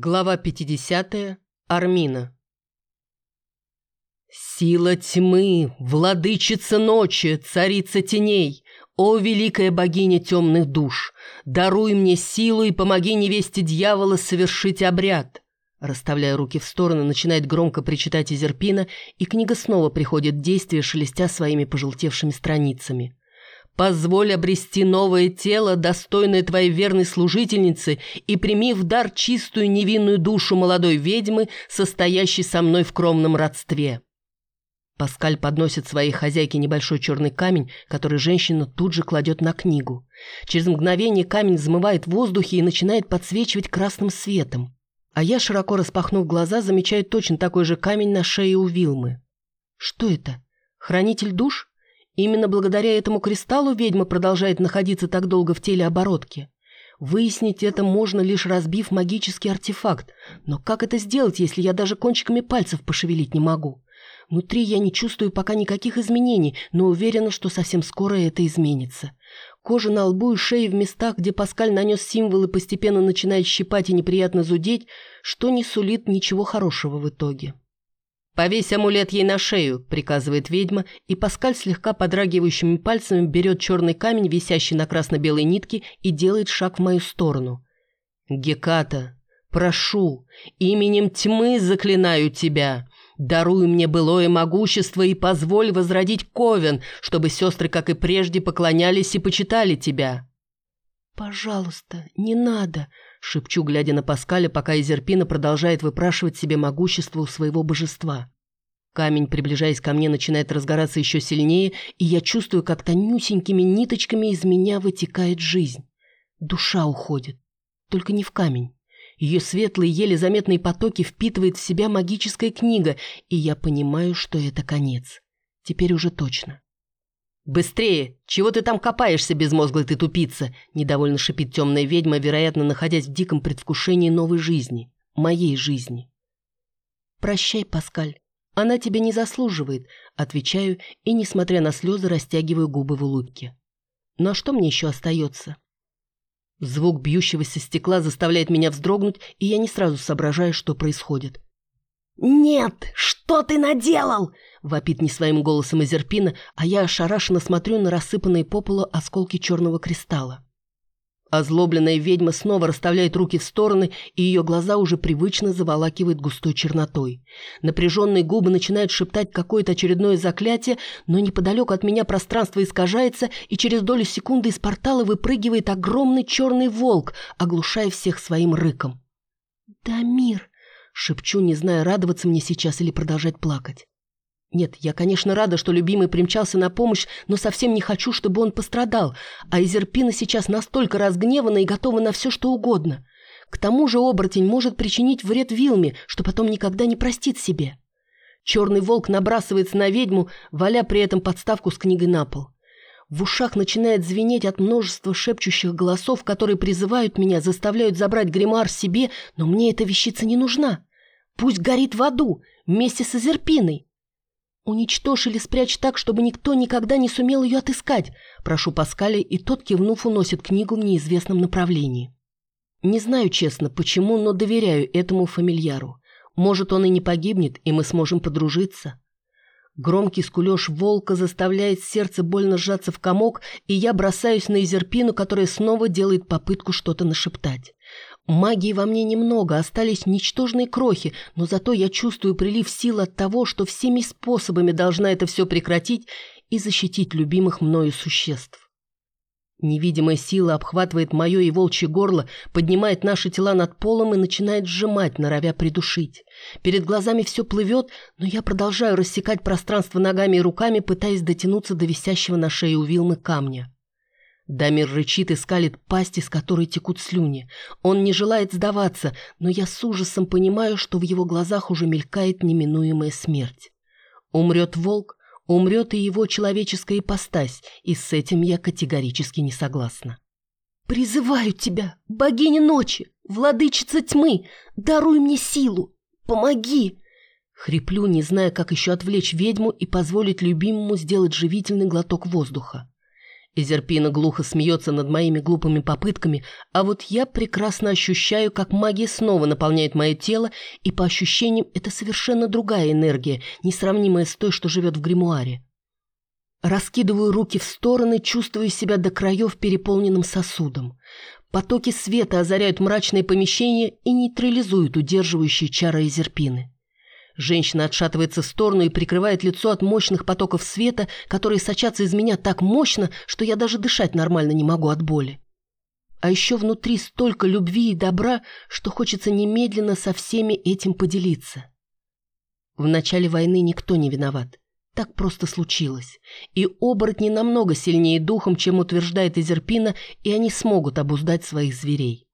Глава 50. Армина. «Сила тьмы, владычица ночи, царица теней, о великая богиня темных душ, даруй мне силу и помоги невесте дьявола совершить обряд!» Расставляя руки в стороны, начинает громко причитать Изерпина, и книга снова приходит в действие, шелестя своими пожелтевшими страницами. Позволь обрести новое тело, достойное твоей верной служительницы, и прими в дар чистую невинную душу молодой ведьмы, состоящей со мной в кромном родстве». Паскаль подносит своей хозяйке небольшой черный камень, который женщина тут же кладет на книгу. Через мгновение камень взмывает в воздухе и начинает подсвечивать красным светом. А я, широко распахнув глаза, замечаю точно такой же камень на шее у Вилмы. Что это? Хранитель душ? Именно благодаря этому кристаллу ведьма продолжает находиться так долго в теле оборотки. Выяснить это можно, лишь разбив магический артефакт. Но как это сделать, если я даже кончиками пальцев пошевелить не могу? Внутри я не чувствую пока никаких изменений, но уверена, что совсем скоро это изменится. Кожа на лбу и шее в местах, где Паскаль нанес символы, постепенно начинает щипать и неприятно зудеть, что не сулит ничего хорошего в итоге. «Повесь амулет ей на шею», — приказывает ведьма, и Паскаль слегка подрагивающими пальцами берет черный камень, висящий на красно-белой нитке, и делает шаг в мою сторону. «Геката, прошу, именем тьмы заклинаю тебя. Даруй мне былое могущество и позволь возродить Ковен, чтобы сестры, как и прежде, поклонялись и почитали тебя». «Пожалуйста, не надо», шепчу, глядя на Паскаля, пока Изерпина продолжает выпрашивать себе могущество у своего божества. Камень, приближаясь ко мне, начинает разгораться еще сильнее, и я чувствую, как тонюсенькими ниточками из меня вытекает жизнь. Душа уходит. Только не в камень. Ее светлые, еле заметные потоки впитывает в себя магическая книга, и я понимаю, что это конец. Теперь уже точно. «Быстрее! Чего ты там копаешься, безмозглый ты тупица?» Недовольно шипит темная ведьма, вероятно, находясь в диком предвкушении новой жизни. Моей жизни. «Прощай, Паскаль. Она тебя не заслуживает», — отвечаю и, несмотря на слезы, растягиваю губы в улыбке. «Ну а что мне еще остается?» Звук бьющегося стекла заставляет меня вздрогнуть, и я не сразу соображаю, что происходит. «Нет! Что ты наделал?» — вопит не своим голосом Изерпина, а я ошарашенно смотрю на рассыпанные по полу осколки черного кристалла. Озлобленная ведьма снова расставляет руки в стороны, и ее глаза уже привычно заволакивают густой чернотой. Напряженные губы начинают шептать какое-то очередное заклятие, но неподалеку от меня пространство искажается, и через долю секунды из портала выпрыгивает огромный черный волк, оглушая всех своим рыком. «Дамир!» Шепчу, не зная, радоваться мне сейчас или продолжать плакать. Нет, я, конечно, рада, что любимый примчался на помощь, но совсем не хочу, чтобы он пострадал, а Изерпина сейчас настолько разгневана и готова на все, что угодно. К тому же оборотень может причинить вред Вилме, что потом никогда не простит себе. Черный волк набрасывается на ведьму, валя при этом подставку с книгой на пол. В ушах начинает звенеть от множества шепчущих голосов, которые призывают меня, заставляют забрать гримуар себе, но мне эта вещица не нужна. Пусть горит в аду, вместе с Азерпиной. Уничтожь или спрячь так, чтобы никто никогда не сумел ее отыскать. Прошу Паскаля, и тот, кивнув, уносит книгу в неизвестном направлении. Не знаю честно, почему, но доверяю этому фамильяру. Может, он и не погибнет, и мы сможем подружиться. Громкий скулёж волка заставляет сердце больно сжаться в комок, и я бросаюсь на Изерпину, которая снова делает попытку что-то нашептать. Магии во мне немного, остались ничтожные крохи, но зато я чувствую прилив сил от того, что всеми способами должна это все прекратить и защитить любимых мною существ. Невидимая сила обхватывает мое и волчье горло, поднимает наши тела над полом и начинает сжимать, норовя придушить. Перед глазами все плывет, но я продолжаю рассекать пространство ногами и руками, пытаясь дотянуться до висящего на шее у Вилмы камня. Дамир рычит и скалит пасть, из которой текут слюни. Он не желает сдаваться, но я с ужасом понимаю, что в его глазах уже мелькает неминуемая смерть. Умрет волк, умрет и его человеческая ипостась, и с этим я категорически не согласна. «Призываю тебя, богиня ночи, владычица тьмы, даруй мне силу, помоги!» Хриплю, не зная, как еще отвлечь ведьму и позволить любимому сделать живительный глоток воздуха. Эзерпина глухо смеется над моими глупыми попытками, а вот я прекрасно ощущаю, как магия снова наполняет мое тело, и по ощущениям это совершенно другая энергия, несравнимая с той, что живет в гримуаре. Раскидываю руки в стороны, чувствую себя до краев переполненным сосудом. Потоки света озаряют мрачные помещения и нейтрализуют удерживающие чары Эзерпины. Женщина отшатывается в сторону и прикрывает лицо от мощных потоков света, которые сочатся из меня так мощно, что я даже дышать нормально не могу от боли. А еще внутри столько любви и добра, что хочется немедленно со всеми этим поделиться. В начале войны никто не виноват. Так просто случилось. И оборотни намного сильнее духом, чем утверждает Изерпина, и они смогут обуздать своих зверей.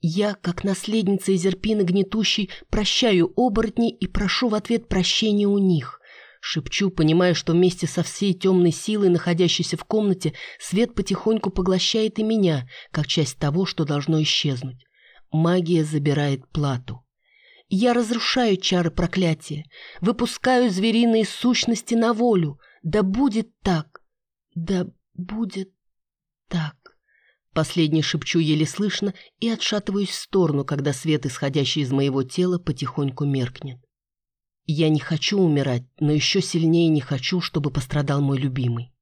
Я, как наследница Изерпины гнетущей, прощаю оборотней и прошу в ответ прощения у них. Шепчу, понимая, что вместе со всей темной силой, находящейся в комнате, свет потихоньку поглощает и меня, как часть того, что должно исчезнуть. Магия забирает плату. Я разрушаю чары проклятия, выпускаю звериные сущности на волю. Да будет так, да будет так. Последний шепчу еле слышно и отшатываюсь в сторону, когда свет, исходящий из моего тела, потихоньку меркнет. Я не хочу умирать, но еще сильнее не хочу, чтобы пострадал мой любимый.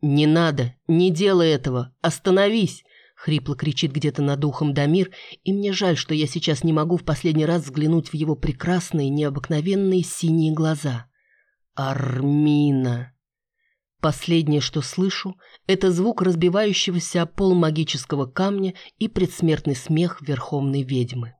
«Не надо! Не делай этого! Остановись!» — хрипло кричит где-то над ухом Дамир, и мне жаль, что я сейчас не могу в последний раз взглянуть в его прекрасные, необыкновенные синие глаза. «Армина!» Последнее, что слышу, это звук разбивающегося пол магического камня и предсмертный смех верховной ведьмы.